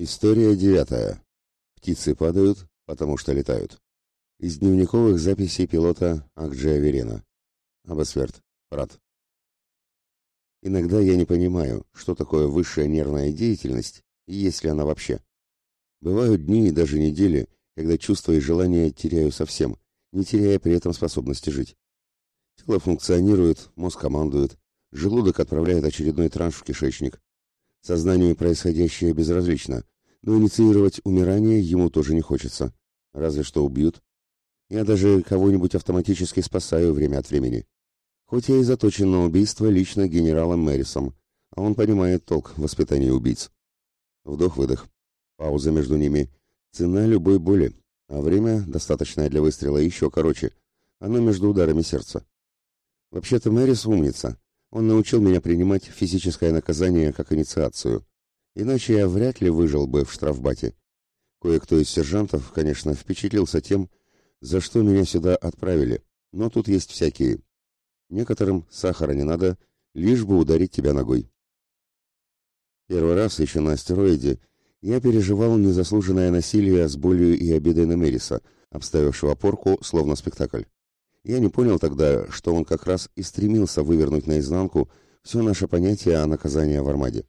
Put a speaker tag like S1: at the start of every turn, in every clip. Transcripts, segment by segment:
S1: История девятая. Птицы падают, потому что летают. Из дневниковых записей пилота Акджия Верена. Абасверт. Прат. Иногда я не понимаю, что такое высшая нервная деятельность и есть ли она вообще. Бывают дни и даже недели, когда чувства и желания теряю совсем, не теряя при этом способности жить. Тело функционирует, мозг командует, желудок отправляет очередной транш в кишечник, Сознанию происходящее безразлично, но инициировать умирание ему тоже не хочется. Разве что убьют. Я даже кого-нибудь автоматически спасаю время от времени. Хоть я и заточен на убийство лично генералом Мэрисом, а он понимает толк в воспитании убийц. Вдох-выдох. Пауза между ними. Цена любой боли, а время, достаточное для выстрела, еще короче. Оно между ударами сердца. Вообще-то Мэрис умница. Он научил меня принимать физическое наказание как инициацию. Иначе я вряд ли выжил бы в штрафбате. Кое-кто из сержантов, конечно, впечатлился тем, за что меня сюда отправили, но тут есть всякие. Некоторым сахара не надо, лишь бы ударить тебя ногой. Первый раз еще на астероиде я переживал незаслуженное насилие с болью и обидой на Мериса, обставившего порку словно спектакль. Я не понял тогда, что он как раз и стремился вывернуть наизнанку все наше понятие о наказании в Армаде.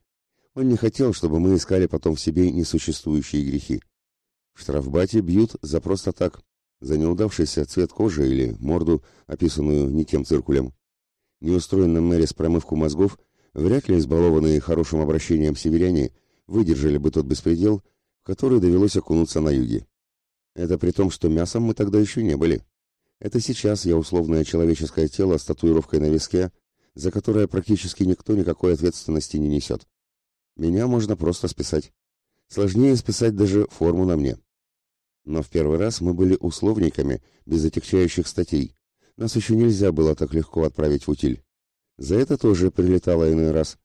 S1: Он не хотел, чтобы мы искали потом в себе несуществующие грехи. В штрафбате бьют за просто так, за неудавшийся цвет кожи или морду, описанную не тем циркулем. Неустроенным Мэрис промывку мозгов, вряд ли избалованные хорошим обращением северяне выдержали бы тот беспредел, в который довелось окунуться на юге. Это при том, что мясом мы тогда еще не были. Это сейчас я условное человеческое тело с татуировкой на виске, за которое практически никто никакой ответственности не несет. Меня можно просто списать. Сложнее списать даже форму на мне. Но в первый раз мы были условниками, без отягчающих статей. Нас еще нельзя было так легко отправить в утиль. За это тоже прилетало иной раз.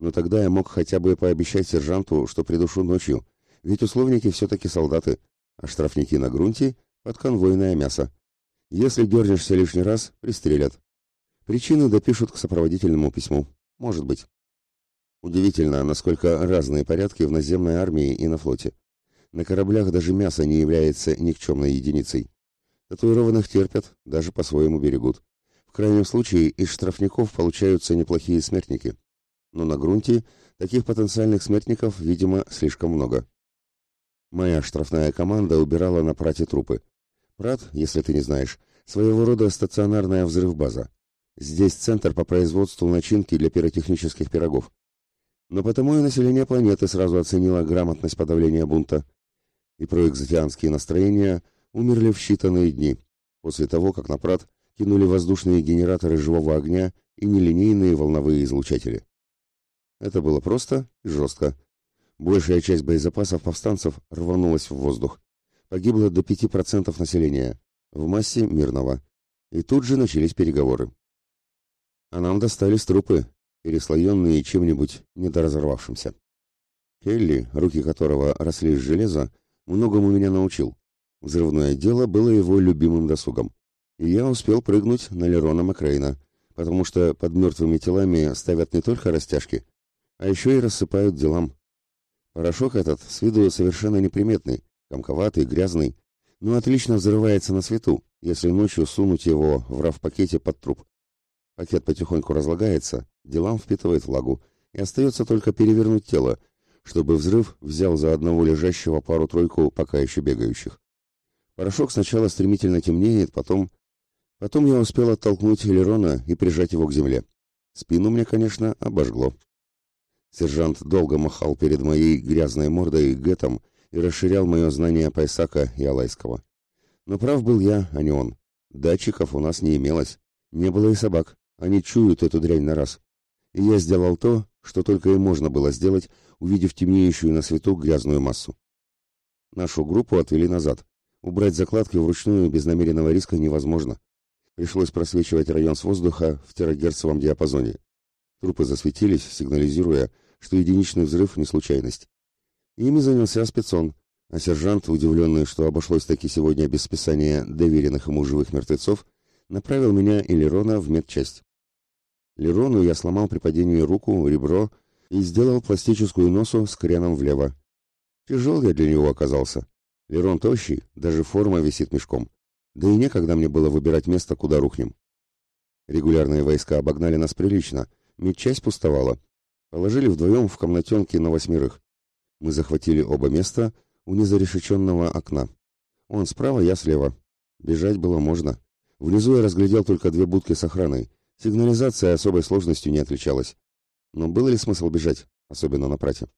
S1: Но тогда я мог хотя бы пообещать сержанту, что придушу ночью, ведь условники все-таки солдаты, а штрафники на грунте — подконвойное мясо. Если дернешься лишний раз, пристрелят. Причины допишут к сопроводительному письму. Может быть. Удивительно, насколько разные порядки в наземной армии и на флоте. На кораблях даже мясо не является никчемной единицей. Татуированных терпят, даже по-своему берегут. В крайнем случае из штрафников получаются неплохие смертники. Но на грунте таких потенциальных смертников, видимо, слишком много. Моя штрафная команда убирала на прате трупы. Прат, если ты не знаешь, своего рода стационарная взрыв-база. Здесь центр по производству начинки для пиротехнических пирогов. Но потому и население планеты сразу оценило грамотность подавления бунта. И проэкзотианские настроения умерли в считанные дни, после того, как на Прат кинули воздушные генераторы живого огня и нелинейные волновые излучатели. Это было просто и жестко. Большая часть боезапасов повстанцев рванулась в воздух погибло до 5% населения, в массе мирного. И тут же начались переговоры. А нам достались трупы, переслоенные чем-нибудь недоразорвавшимся. Келли, руки которого росли из железа, многому меня научил. Взрывное дело было его любимым досугом. И я успел прыгнуть на Лерона Макрейна, потому что под мертвыми телами ставят не только растяжки, а еще и рассыпают делам. Порошок этот с виду совершенно неприметный, комковатый, грязный, но отлично взрывается на свету, если ночью сунуть его в раф-пакете под труп. Пакет потихоньку разлагается, делам впитывает влагу, и остается только перевернуть тело, чтобы взрыв взял за одного лежащего пару-тройку пока еще бегающих. Порошок сначала стремительно темнеет, потом... Потом я успел оттолкнуть Элерона и прижать его к земле. Спину мне, конечно, обожгло. Сержант долго махал перед моей грязной мордой гетом и расширял мое знание Пайсака и Алайского. Но прав был я, а не он. Датчиков у нас не имелось. Не было и собак. Они чуют эту дрянь на раз. И я сделал то, что только и можно было сделать, увидев темнеющую на свету грязную массу. Нашу группу отвели назад. Убрать закладки вручную без намеренного риска невозможно. Пришлось просвечивать район с воздуха в терагерцевом диапазоне. Трупы засветились, сигнализируя, что единичный взрыв не случайность. Ими занялся спецон, а сержант, удивленный, что обошлось таки сегодня без списания доверенных ему живых мертвецов, направил меня и Лерона в медчасть. Лерону я сломал при падении руку, ребро и сделал пластическую носу с креном влево. Тяжел я для него оказался. Лерон тощий, даже форма висит мешком. Да и некогда мне было выбирать место, куда рухнем. Регулярные войска обогнали нас прилично, медчасть пустовала. Положили вдвоем в комнатенке на восьмерых. Мы захватили оба места у незарешеченного окна. Он справа, я слева. Бежать было можно. Внизу я разглядел только две будки с охраной. Сигнализация особой сложностью не отличалась. Но было ли смысл бежать, особенно на прате?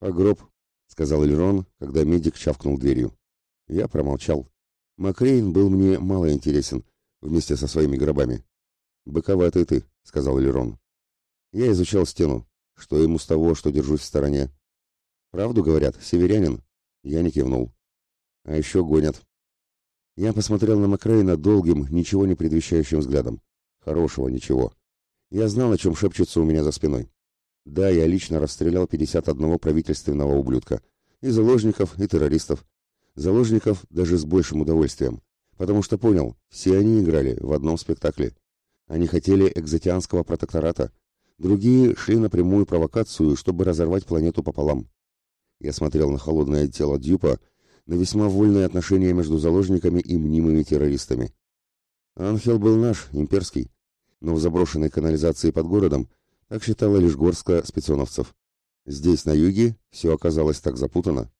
S1: «Погроб», — сказал Эльрон, когда медик чавкнул дверью. Я промолчал. Макрейн был мне мало интересен, вместе со своими гробами. «Быковатый ты», — сказал Эльрон. Я изучал стену. Что ему с того, что держусь в стороне? «Правду говорят, северянин?» Я не кивнул. «А еще гонят». Я посмотрел на Макрейна долгим, ничего не предвещающим взглядом. Хорошего ничего. Я знал, о чем шепчется у меня за спиной. Да, я лично расстрелял 51 правительственного ублюдка. И заложников, и террористов. Заложников даже с большим удовольствием. Потому что понял, все они играли в одном спектакле. Они хотели экзотианского протектората. Другие шли на прямую провокацию, чтобы разорвать планету пополам. Я смотрел на холодное тело Дюпа, на весьма вольные отношения между заложниками и мнимыми террористами. Анхел был наш, имперский, но в заброшенной канализации под городом так считала лишь горстка спецоновцев. Здесь, на юге, все оказалось так запутано.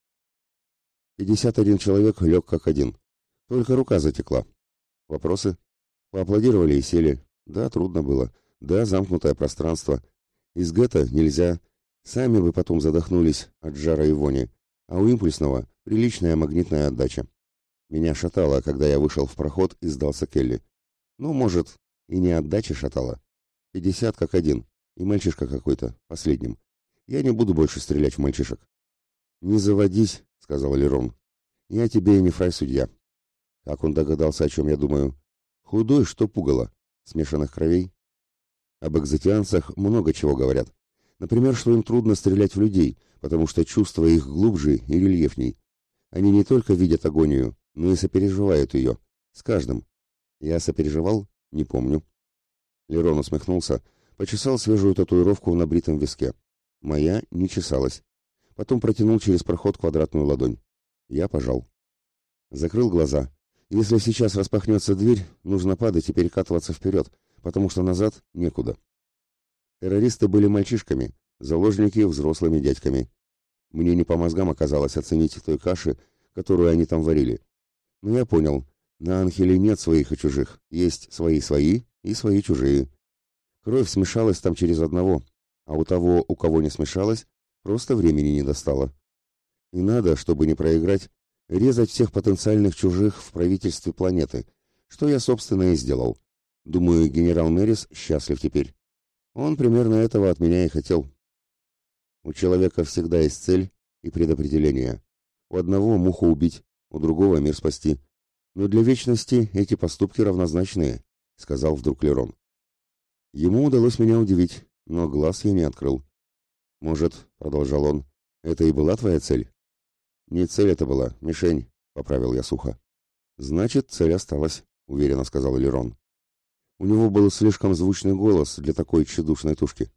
S1: 51 человек лег как один. Только рука затекла. Вопросы? Поаплодировали и сели. Да, трудно было. Да, замкнутое пространство. Из гетто нельзя. Сами бы потом задохнулись от жара и вони. А у импульсного приличная магнитная отдача. Меня шатало, когда я вышел в проход и сдался Келли. Ну, может, и не отдача шатала. Пятьдесят как один. И мальчишка какой-то, последним. Я не буду больше стрелять в мальчишек. «Не заводись», — сказал Лерон. «Я тебе и не фрай-судья». Как он догадался, о чем я думаю? Худой, что пугало. Смешанных кровей. Об экзотианцах много чего говорят. Например, что им трудно стрелять в людей, потому что чувства их глубже и рельефней. Они не только видят агонию, но и сопереживают ее. С каждым. Я сопереживал? Не помню. Лерон усмехнулся, почесал свежую татуировку на бритом виске. Моя не чесалась. Потом протянул через проход квадратную ладонь. Я пожал. Закрыл глаза. Если сейчас распахнется дверь, нужно падать и перекатываться вперед, потому что назад некуда. Террористы были мальчишками, заложники — взрослыми дядьками. Мне не по мозгам оказалось оценить той каши, которую они там варили. Но я понял, на Анхеле нет своих и чужих, есть свои-свои и свои чужие. Кровь смешалась там через одного, а у того, у кого не смешалась, просто времени не достало. И надо, чтобы не проиграть, резать всех потенциальных чужих в правительстве планеты, что я, собственно, и сделал. Думаю, генерал Мэрис счастлив теперь. Он примерно этого от меня и хотел. У человека всегда есть цель и предопределение. У одного муху убить, у другого мир спасти. Но для вечности эти поступки равнозначные, сказал вдруг Лерон. Ему удалось меня удивить, но глаз я не открыл. Может, продолжал он, это и была твоя цель? Не цель это была, мишень, поправил я сухо. Значит, цель осталась, уверенно сказал Лерон. У него был слишком звучный голос для такой тщедушной тушки.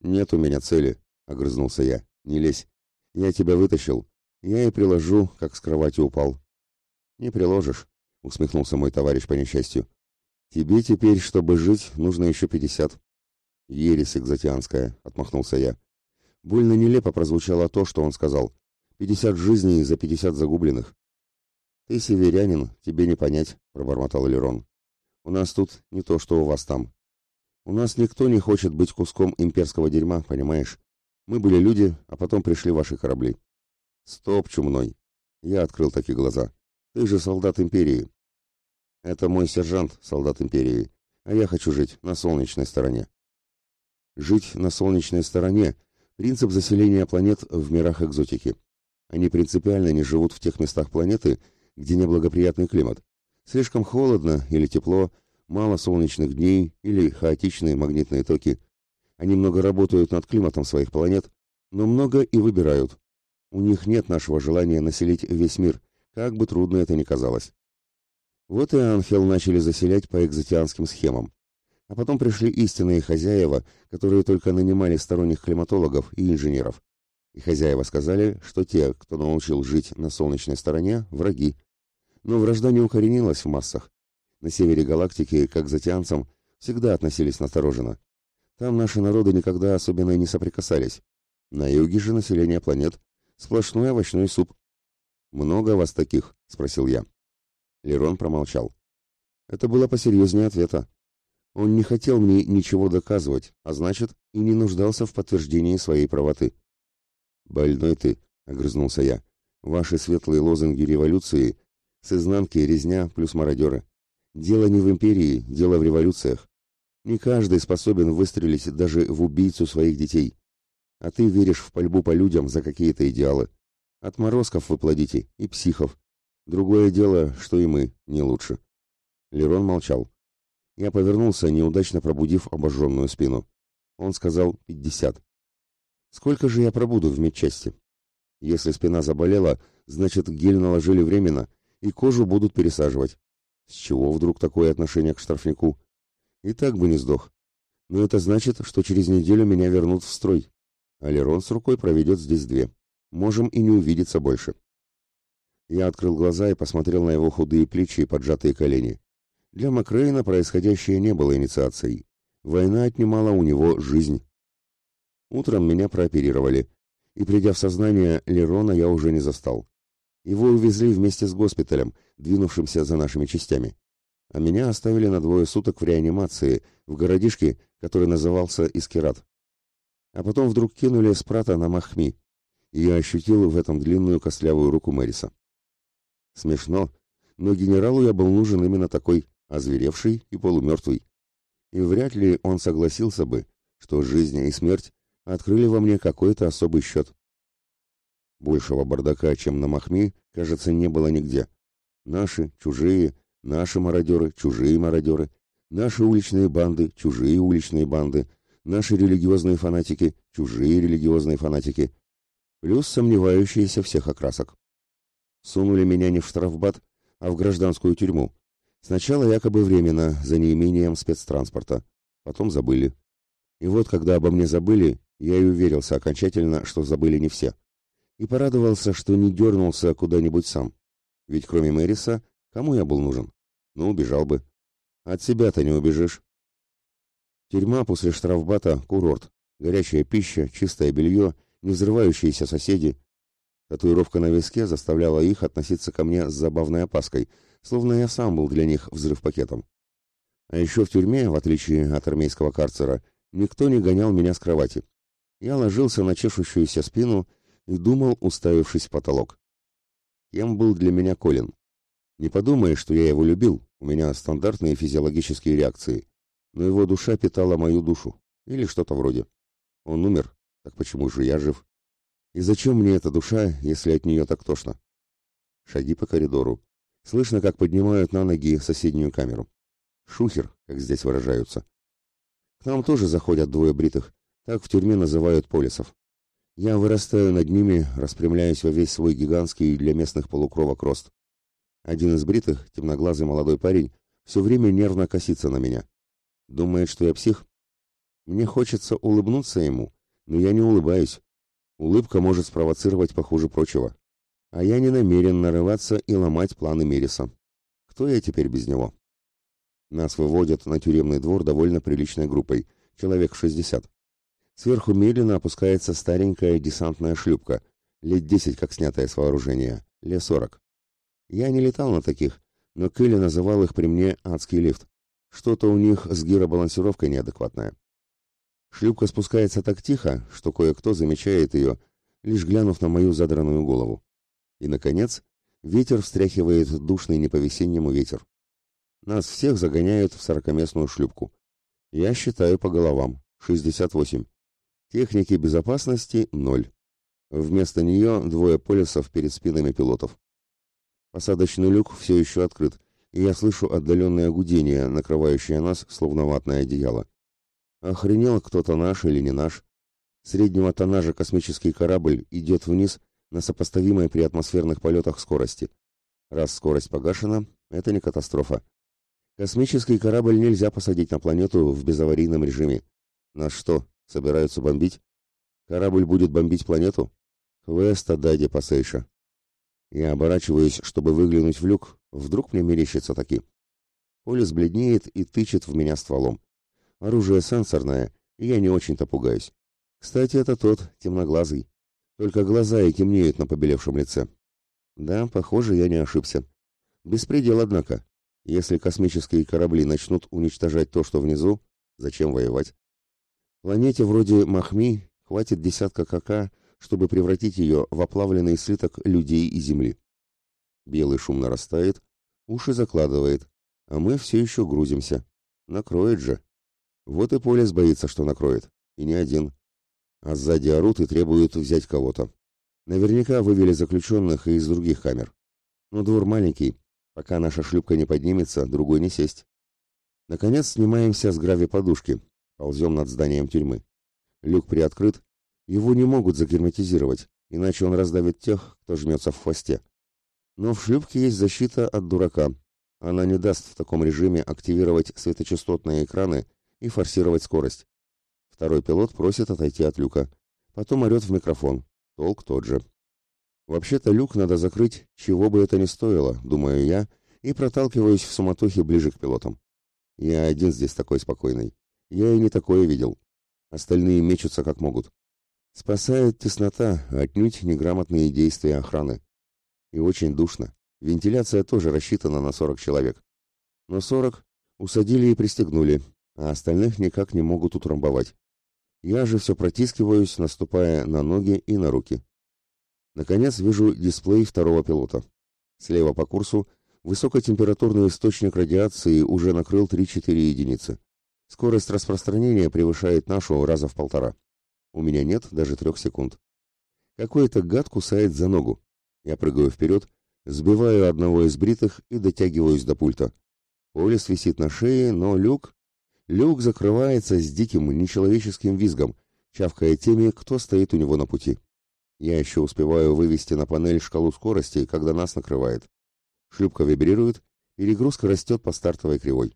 S1: «Нет у меня цели», — огрызнулся я. «Не лезь. Я тебя вытащил. Я и приложу, как с кровати упал». «Не приложишь», — усмехнулся мой товарищ по несчастью. «Тебе теперь, чтобы жить, нужно еще пятьдесят». «Ересь экзотианская», — отмахнулся я. Больно нелепо прозвучало то, что он сказал. «Пятьдесят жизней за пятьдесят загубленных». «Ты северянин, тебе не понять», — пробормотал Лерон. У нас тут не то, что у вас там. У нас никто не хочет быть куском имперского дерьма, понимаешь? Мы были люди, а потом пришли ваши корабли. Стоп, чумной. Я открыл такие глаза. Ты же солдат империи. Это мой сержант, солдат империи. А я хочу жить на солнечной стороне. Жить на солнечной стороне – принцип заселения планет в мирах экзотики. Они принципиально не живут в тех местах планеты, где неблагоприятный климат. Слишком холодно или тепло, мало солнечных дней или хаотичные магнитные токи. Они много работают над климатом своих планет, но много и выбирают. У них нет нашего желания населить весь мир, как бы трудно это ни казалось. Вот и Анхел начали заселять по экзотианским схемам. А потом пришли истинные хозяева, которые только нанимали сторонних климатологов и инженеров. И хозяева сказали, что те, кто научил жить на солнечной стороне, враги. Но вражда не укоренилась в массах. На севере галактики, как затянцам, всегда относились настороженно. Там наши народы никогда особенно и не соприкасались. На юге же население планет сплошной овощной суп. «Много вас таких?» — спросил я. Лерон промолчал. Это было посерьезнее ответа. Он не хотел мне ничего доказывать, а значит, и не нуждался в подтверждении своей правоты. «Больной ты», — огрызнулся я. «Ваши светлые лозунги революции с изнанки резня плюс мародеры. Дело не в империи, дело в революциях. Не каждый способен выстрелить даже в убийцу своих детей. А ты веришь в пальбу по людям за какие-то идеалы. Отморозков вы плодите и психов. Другое дело, что и мы не лучше». Лерон молчал. Я повернулся, неудачно пробудив обожженную спину. Он сказал «пятьдесят». «Сколько же я пробуду в медчасти?» «Если спина заболела, значит, гель наложили временно, и кожу будут пересаживать. С чего вдруг такое отношение к штрафнику? И так бы не сдох. Но это значит, что через неделю меня вернут в строй. Алерон с рукой проведет здесь две. Можем и не увидеться больше». Я открыл глаза и посмотрел на его худые плечи и поджатые колени. Для Макрейна происходящее не было инициацией. Война отнимала у него жизнь. Утром меня прооперировали, и, придя в сознание, Лерона я уже не застал. Его увезли вместе с госпиталем, двинувшимся за нашими частями. А меня оставили на двое суток в реанимации, в городишке, который назывался Искират. А потом вдруг кинули с прата на Махми, и я ощутил в этом длинную костлявую руку Мэриса. Смешно, но генералу я был нужен именно такой, озверевший и полумертвый. И вряд ли он согласился бы, что жизнь и смерть открыли во мне какой-то особый счет. Большего бардака, чем на Махми, кажется, не было нигде. Наши, чужие, наши мародеры, чужие мародеры, наши уличные банды, чужие уличные банды, наши религиозные фанатики, чужие религиозные фанатики, плюс сомневающиеся всех окрасок. Сунули меня не в штрафбат, а в гражданскую тюрьму, Сначала якобы временно, за неимением спецтранспорта. Потом забыли. И вот, когда обо мне забыли, я и уверился окончательно, что забыли не все. И порадовался, что не дернулся куда-нибудь сам. Ведь кроме Мэриса, кому я был нужен? Ну, убежал бы. От себя-то не убежишь. Тюрьма после штрафбата — курорт. Горячая пища, чистое белье, не взрывающиеся соседи. Татуировка на виске заставляла их относиться ко мне с забавной опаской — словно я сам был для них взрыв-пакетом. А еще в тюрьме, в отличие от армейского карцера, никто не гонял меня с кровати. Я ложился на чешущуюся спину и думал, уставившись в потолок. Кем был для меня Колин? Не подумай, что я его любил, у меня стандартные физиологические реакции, но его душа питала мою душу, или что-то вроде. Он умер, так почему же я жив? И зачем мне эта душа, если от нее так тошно? Шаги по коридору. Слышно, как поднимают на ноги соседнюю камеру. Шухер, как здесь выражаются. К нам тоже заходят двое бритых. Так в тюрьме называют полисов. Я вырастаю над ними, распрямляюсь во весь свой гигантский для местных полукровок рост. Один из бритых, темноглазый молодой парень, все время нервно косится на меня. Думает, что я псих? Мне хочется улыбнуться ему, но я не улыбаюсь. Улыбка может спровоцировать похуже прочего. А я не намерен нарываться и ломать планы Мериса. Кто я теперь без него? Нас выводят на тюремный двор довольно приличной группой, человек 60. Сверху медленно опускается старенькая десантная шлюпка, лет 10 как снятая с вооружения, Ле-40. Я не летал на таких, но Келли называл их при мне адский лифт. Что-то у них с гиробалансировкой неадекватное. Шлюпка спускается так тихо, что кое-кто замечает ее, лишь глянув на мою задранную голову. И, наконец, ветер встряхивает душный не по-весеннему ветер. Нас всех загоняют в сорокоместную шлюпку. Я считаю по головам. 68. Техники безопасности – ноль. Вместо нее двое полисов перед спинами пилотов. Посадочный люк все еще открыт, и я слышу отдаленное гудение, накрывающее нас, словно ватное одеяло. Охренел кто-то наш или не наш. Среднего тоннажа космический корабль идет вниз на сопоставимой при атмосферных полетах скорости. Раз скорость погашена, это не катастрофа. Космический корабль нельзя посадить на планету в безаварийном режиме. Нас что, собираются бомбить? Корабль будет бомбить планету? Квеста дади пасейша. Я оборачиваюсь, чтобы выглянуть в люк, вдруг мне мерещится таки. Полис бледнеет и тычет в меня стволом. Оружие сенсорное, и я не очень-то пугаюсь. Кстати, это тот, темноглазый. Только глаза и темнеют на побелевшем лице. Да, похоже, я не ошибся. Беспредел, однако. Если космические корабли начнут уничтожать то, что внизу, зачем воевать? Планете вроде Махми хватит десятка КК, чтобы превратить ее в оплавленный слиток людей и земли. Белый шум нарастает, уши закладывает, а мы все еще грузимся. Накроет же. Вот и Полис боится, что накроет. И не один. А сзади орут и требуют взять кого-то. Наверняка вывели заключенных и из других камер. Но двор маленький. Пока наша шлюпка не поднимется, другой не сесть. Наконец снимаемся с грави-подушки. Ползем над зданием тюрьмы. Люк приоткрыт. Его не могут загерметизировать, иначе он раздавит тех, кто жмется в хвосте. Но в шлюпке есть защита от дурака. Она не даст в таком режиме активировать светочастотные экраны и форсировать скорость. Второй пилот просит отойти от люка. Потом орет в микрофон. Толк тот же. Вообще-то люк надо закрыть, чего бы это ни стоило, думаю я, и проталкиваюсь в суматохе ближе к пилотам. Я один здесь такой спокойный. Я и не такое видел. Остальные мечутся как могут. Спасает теснота, отнюдь неграмотные действия охраны. И очень душно. Вентиляция тоже рассчитана на 40 человек. Но 40 усадили и пристегнули, а остальных никак не могут утрамбовать. Я же все протискиваюсь, наступая на ноги и на руки. Наконец вижу дисплей второго пилота. Слева по курсу высокотемпературный источник радиации уже накрыл 3-4 единицы. Скорость распространения превышает нашу раза в полтора. У меня нет даже трех секунд. Какой-то гад кусает за ногу. Я прыгаю вперед, сбиваю одного из бритых и дотягиваюсь до пульта. Полис висит на шее, но люк... Люк закрывается с диким, нечеловеческим визгом, чавкая теми, кто стоит у него на пути. Я еще успеваю вывести на панель шкалу скорости, когда нас накрывает. Шлюпка вибрирует, перегрузка растет по стартовой кривой.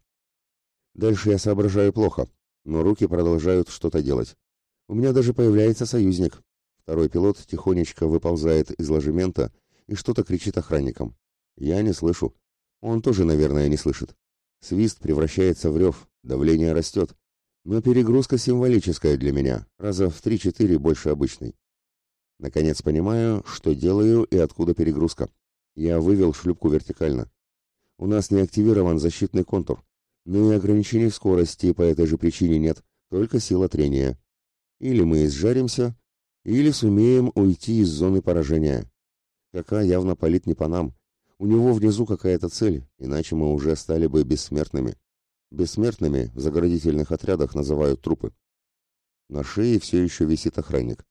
S1: Дальше я соображаю плохо, но руки продолжают что-то делать. У меня даже появляется союзник. Второй пилот тихонечко выползает из ложемента и что-то кричит охранникам. Я не слышу. Он тоже, наверное, не слышит. Свист превращается в рев, давление растет. Но перегрузка символическая для меня, раза в три-четыре больше обычной. Наконец понимаю, что делаю и откуда перегрузка. Я вывел шлюпку вертикально. У нас не активирован защитный контур, но и ограничений скорости по этой же причине нет, только сила трения. Или мы изжаримся, или сумеем уйти из зоны поражения. Кака явно палит не по нам, у него внизу какая-то цель, иначе мы уже стали бы бессмертными. Бессмертными в заградительных отрядах называют трупы. На шее все еще висит охранник.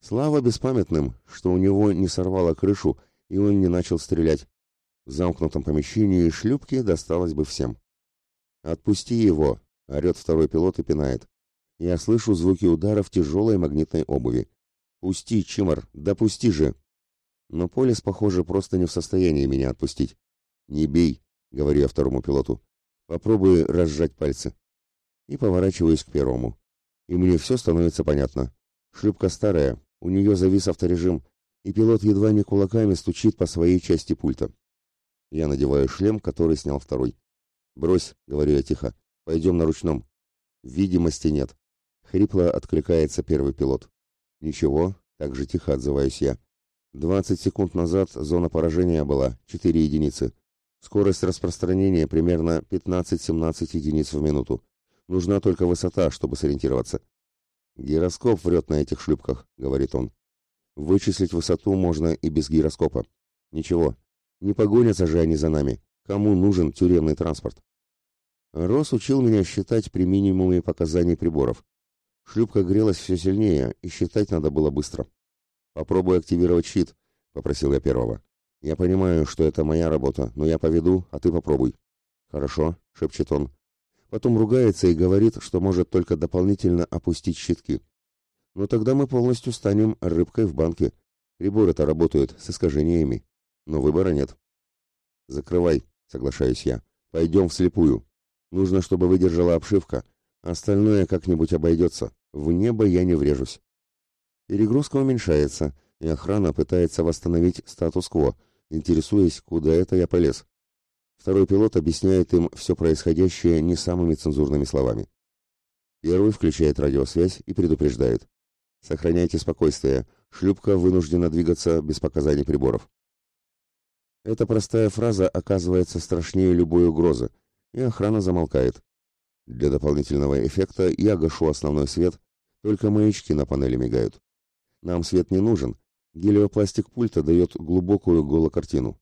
S1: Слава беспамятным, что у него не сорвало крышу, и он не начал стрелять. В замкнутом помещении шлюпки досталось бы всем. «Отпусти его!» — орет второй пилот и пинает. Я слышу звуки ударов тяжелой магнитной обуви. «Пусти, Чимар! Да пусти же!» Но Полис, похоже, просто не в состоянии меня отпустить. «Не бей», — говорю я второму пилоту. «Попробуй разжать пальцы». И поворачиваюсь к первому. И мне все становится понятно. Шлюпка старая, у нее завис авторежим, и пилот едва не кулаками стучит по своей части пульта. Я надеваю шлем, который снял второй. «Брось», — говорю я тихо, — «пойдем на ручном». «Видимости нет». Хрипло откликается первый пилот. «Ничего», — так же тихо отзываюсь я. 20 секунд назад зона поражения была 4 единицы. Скорость распространения примерно 15-17 единиц в минуту. Нужна только высота, чтобы сориентироваться. «Гироскоп врет на этих шлюпках», — говорит он. «Вычислить высоту можно и без гироскопа. Ничего, не погонятся же они за нами. Кому нужен тюремный транспорт?» Рос учил меня считать при минимуме показаний приборов. Шлюпка грелась все сильнее, и считать надо было быстро. «Попробуй активировать щит», — попросил я первого. «Я понимаю, что это моя работа, но я поведу, а ты попробуй». «Хорошо», — шепчет он. Потом ругается и говорит, что может только дополнительно опустить щитки. Но тогда мы полностью станем рыбкой в банке. Приборы-то работают с искажениями, но выбора нет. «Закрывай», — соглашаюсь я. «Пойдем вслепую. Нужно, чтобы выдержала обшивка. Остальное как-нибудь обойдется. В небо я не врежусь». Перегрузка уменьшается, и охрана пытается восстановить статус-кво, интересуясь, куда это я полез. Второй пилот объясняет им все происходящее не самыми цензурными словами. Первый включает радиосвязь и предупреждает. «Сохраняйте спокойствие. Шлюпка вынуждена двигаться без показаний приборов». Эта простая фраза оказывается страшнее любой угрозы, и охрана замолкает. Для дополнительного эффекта я гашу основной свет, только маячки на панели мигают. Нам свет не нужен, гелиопластик пульта дает глубокую голокартину.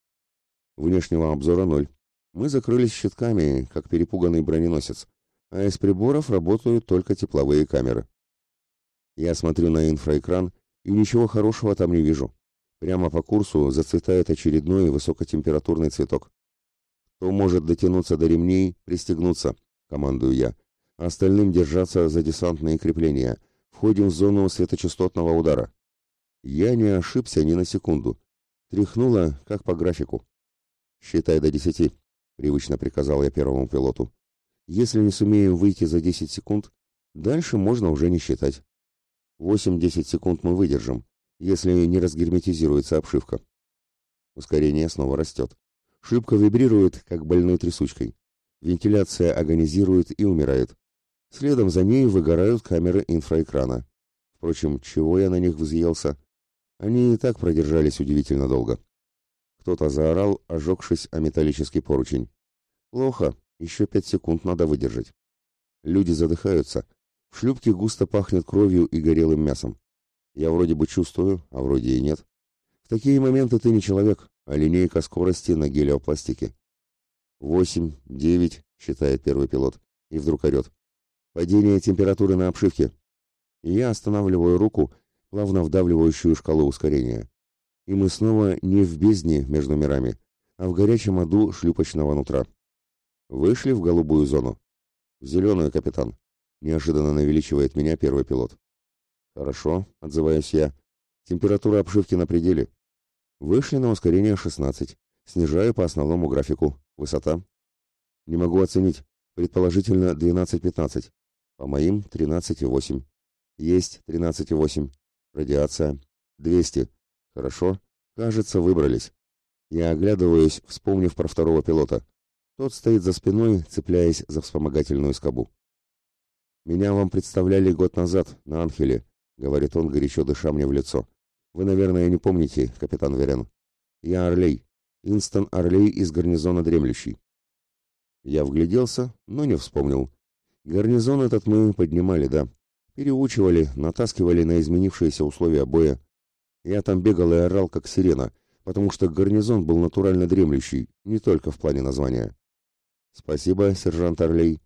S1: Внешнего обзора ноль. Мы закрылись щитками, как перепуганный броненосец, а из приборов работают только тепловые камеры. Я смотрю на инфраэкран и ничего хорошего там не вижу. Прямо по курсу зацветает очередной высокотемпературный цветок. Кто может дотянуться до ремней, пристегнуться, командую я. Остальным держаться за десантные крепления. Входим в зону светочастотного удара. Я не ошибся ни на секунду. Тряхнуло, как по графику. «Считай до десяти», — привычно приказал я первому пилоту. «Если не сумеем выйти за десять секунд, дальше можно уже не считать. Восемь-десять секунд мы выдержим, если не разгерметизируется обшивка». Ускорение снова растет. Шлюпка вибрирует, как больной трясучкой. Вентиляция агонизирует и умирает. Следом за ней выгорают камеры инфраэкрана. Впрочем, чего я на них взъелся? Они и так продержались удивительно долго. Кто-то заорал, ожегшись о металлический поручень. Плохо, еще пять секунд надо выдержать. Люди задыхаются. В шлюпке густо пахнет кровью и горелым мясом. Я вроде бы чувствую, а вроде и нет. В такие моменты ты не человек, а линейка скорости на гелиопластике. «Восемь, девять», — считает первый пилот, и вдруг орет. «Падение температуры на обшивке». И я останавливаю руку, плавно вдавливающую шкалу ускорения и мы снова не в бездне между мирами, а в горячем аду шлюпочного нутра. Вышли в голубую зону. В зеленую, капитан. Неожиданно навеличивает меня первый пилот. Хорошо, отзываюсь я. Температура обшивки на пределе. Вышли на ускорение 16. Снижаю по основному графику. Высота. Не могу оценить. Предположительно 12-15. По моим 13,8. Есть 13,8. Радиация. 200. Хорошо. Кажется, выбрались. Я оглядываюсь, вспомнив про второго пилота. Тот стоит за спиной, цепляясь за вспомогательную скобу. «Меня вам представляли год назад, на Анхеле», — говорит он, горячо дыша мне в лицо. «Вы, наверное, не помните, капитан Верен. Я Орлей. Инстон Орлей из гарнизона Дремлющий». Я вгляделся, но не вспомнил. Гарнизон этот мы поднимали, да. Переучивали, натаскивали на изменившиеся условия боя. Я там бегал и орал, как сирена, потому что гарнизон был натурально дремлющий, не только в плане названия. Спасибо, сержант Орлей.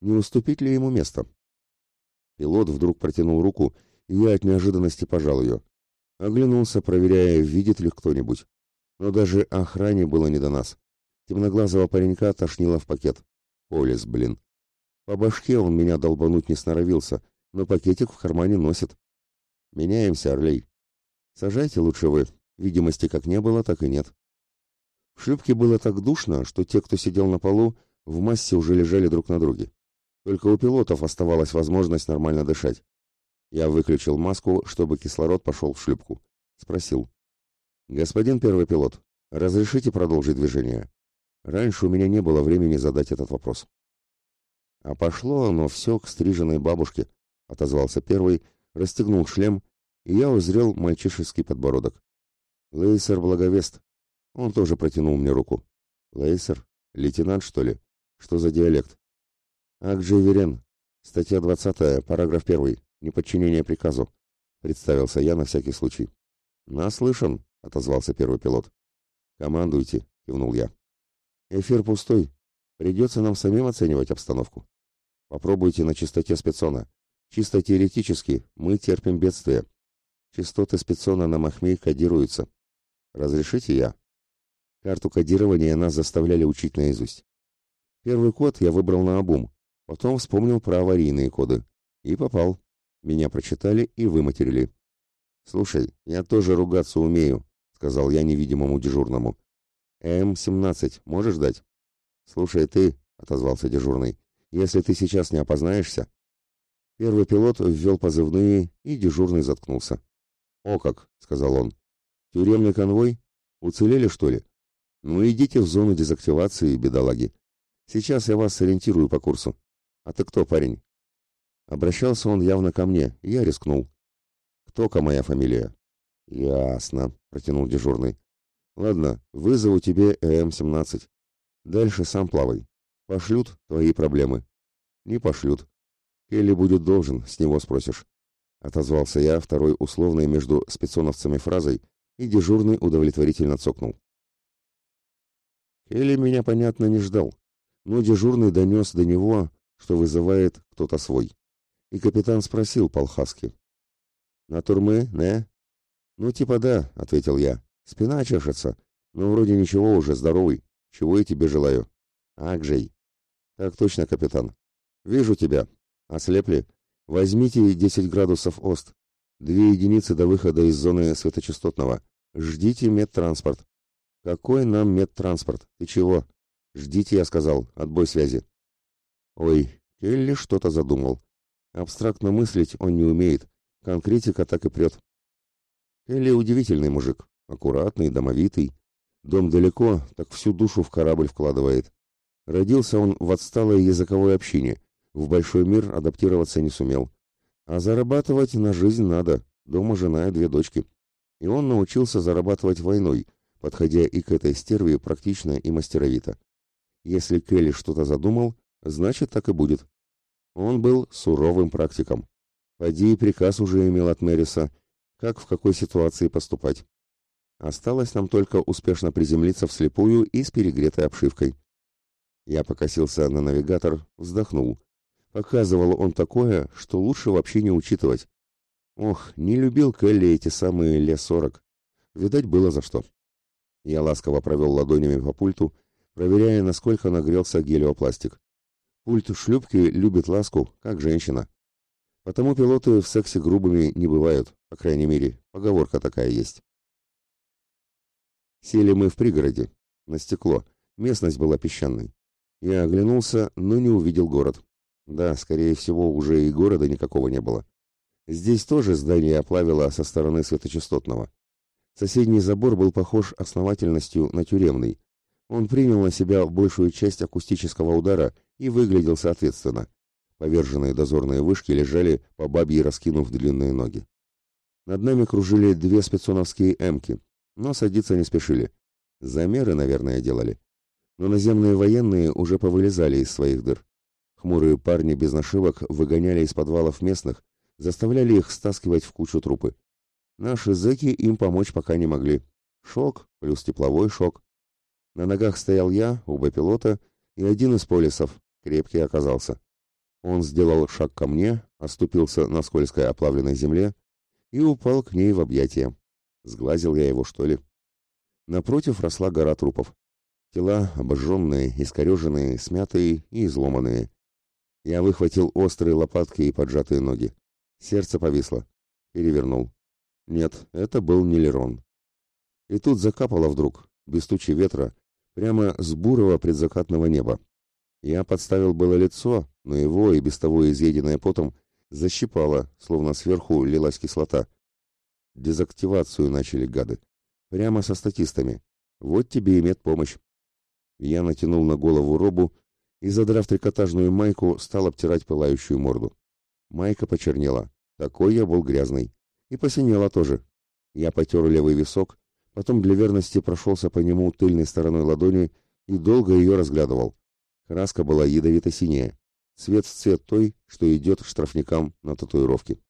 S1: Не уступить ли ему место? Пилот вдруг протянул руку, я от неожиданности пожал ее. Оглянулся, проверяя, видит ли кто-нибудь. Но даже охране было не до нас. Темноглазого паренька тошнило в пакет. Полис, блин. По башке он меня долбануть не сноровился, но пакетик в кармане носит. Меняемся, Орлей. Сажайте лучше вы. Видимости как не было, так и нет. В шлюпке было так душно, что те, кто сидел на полу, в массе уже лежали друг на друге. Только у пилотов оставалась возможность нормально дышать. Я выключил маску, чтобы кислород пошел в шлюпку. Спросил. «Господин первый пилот, разрешите продолжить движение?» Раньше у меня не было времени задать этот вопрос. «А пошло оно все к стриженной бабушке», — отозвался первый, расстегнул шлем и я узрел мальчишеский подбородок. Лейсер Благовест. Он тоже протянул мне руку. Лейсер? Лейтенант, что ли? Что за диалект? Акджей Верен. Статья 20, параграф 1. Неподчинение приказу. Представился я на всякий случай. «Наслышан», — отозвался первый пилот. «Командуйте», — кивнул я. «Эфир пустой. Придется нам самим оценивать обстановку. Попробуйте на частоте спецона. Чисто теоретически мы терпим бедствие, Частоты спецона на Махмей кодируются. Разрешите я? Карту кодирования нас заставляли учить наизусть. Первый код я выбрал на обум, потом вспомнил про аварийные коды. И попал. Меня прочитали и выматерили. «Слушай, я тоже ругаться умею», — сказал я невидимому дежурному. «М-17 можешь дать?» «Слушай, ты», — отозвался дежурный, — «если ты сейчас не опознаешься...» Первый пилот ввел позывные, и дежурный заткнулся. «О как!» — сказал он. «Тюремный конвой? Уцелели, что ли? Ну идите в зону дезактивации, бедолаги. Сейчас я вас сориентирую по курсу. А ты кто, парень?» Обращался он явно ко мне, и я рискнул. «Кто-ка моя фамилия?» «Ясно», — протянул дежурный. «Ладно, вызову тебе ЭМ-17. Дальше сам плавай. Пошлют твои проблемы». «Не пошлют. Келли будет должен, с него спросишь». Отозвался я второй условной между спецоновцами фразой, и дежурный удовлетворительно цокнул. Келли меня, понятно, не ждал, но дежурный донес до него, что вызывает кто-то свой. И капитан спросил по-алхаски. «На турмы, не?» «Ну, типа да», — ответил я. «Спина чешется, но вроде ничего уже, здоровый. Чего я тебе желаю?» «Акжей». «Так точно, капитан. Вижу тебя. Ослепли? Возьмите 10 градусов ост. Две единицы до выхода из зоны светочастотного. Ждите медтранспорт». «Какой нам медтранспорт? Ты чего?» «Ждите», я сказал. Отбой связи. Ой, Келли что-то задумал. Абстрактно мыслить он не умеет. Конкретика так и прет. Элли удивительный мужик, аккуратный, домовитый. Дом далеко, так всю душу в корабль вкладывает. Родился он в отсталой языковой общине, в большой мир адаптироваться не сумел. А зарабатывать на жизнь надо, дома жена и две дочки. И он научился зарабатывать войной, подходя и к этой стерве практично и мастеровито. Если Келли что-то задумал, значит так и будет. Он был суровым практиком. Поди и приказ уже имел от Мэриса, как в какой ситуации поступать. Осталось нам только успешно приземлиться вслепую и с перегретой обшивкой. Я покосился на навигатор, вздохнул. Показывал он такое, что лучше вообще не учитывать. Ох, не любил Келли эти самые Ле-40. Видать, было за что. Я ласково провел ладонями по пульту, проверяя, насколько нагрелся гелиопластик. Пульт шлюпки любит ласку, как женщина. Потому пилоты в сексе грубыми не бывают, по крайней мере, поговорка такая есть. Сели мы в пригороде, на стекло. Местность была песчаной. Я оглянулся, но не увидел город. Да, скорее всего, уже и города никакого не было. Здесь тоже здание оплавило со стороны светочастотного. Соседний забор был похож основательностью на тюремный. Он принял на себя большую часть акустического удара и выглядел соответственно. Поверженные дозорные вышки лежали по бабье, раскинув длинные ноги. Над нами кружили две спецоновские «Эмки», но садиться не спешили. Замеры, наверное, делали. Но наземные военные уже повылезали из своих дыр. Хмурые парни без нашивок выгоняли из подвалов местных, заставляли их стаскивать в кучу трупы. Наши зэки им помочь пока не могли. Шок плюс тепловой шок. На ногах стоял я, оба пилота и один из полисов, крепкий оказался. Он сделал шаг ко мне, оступился на скользкой оплавленной земле и упал к ней в объятия. Сглазил я его, что ли? Напротив росла гора трупов. Тела обожженные, искореженные, смятые и изломанные. Я выхватил острые лопатки и поджатые ноги. Сердце повисло. Перевернул. Нет, это был не Лерон. И тут закапало вдруг, без тучи ветра, прямо с бурого предзакатного неба. Я подставил было лицо, но его, и без того изъеденное потом, защипало, словно сверху лилась кислота. Дезактивацию начали гады. Прямо со статистами. Вот тебе и медпомощь. Я натянул на голову робу и, задрав трикотажную майку, стал обтирать пылающую морду. Майка почернела. Такой я был грязный. И посинела тоже. Я потер левый висок, потом для верности прошелся по нему тыльной стороной ладони и долго ее разглядывал. Краска была ядовито-синяя. Цвет в цвет той, что идет штрафникам на татуировке.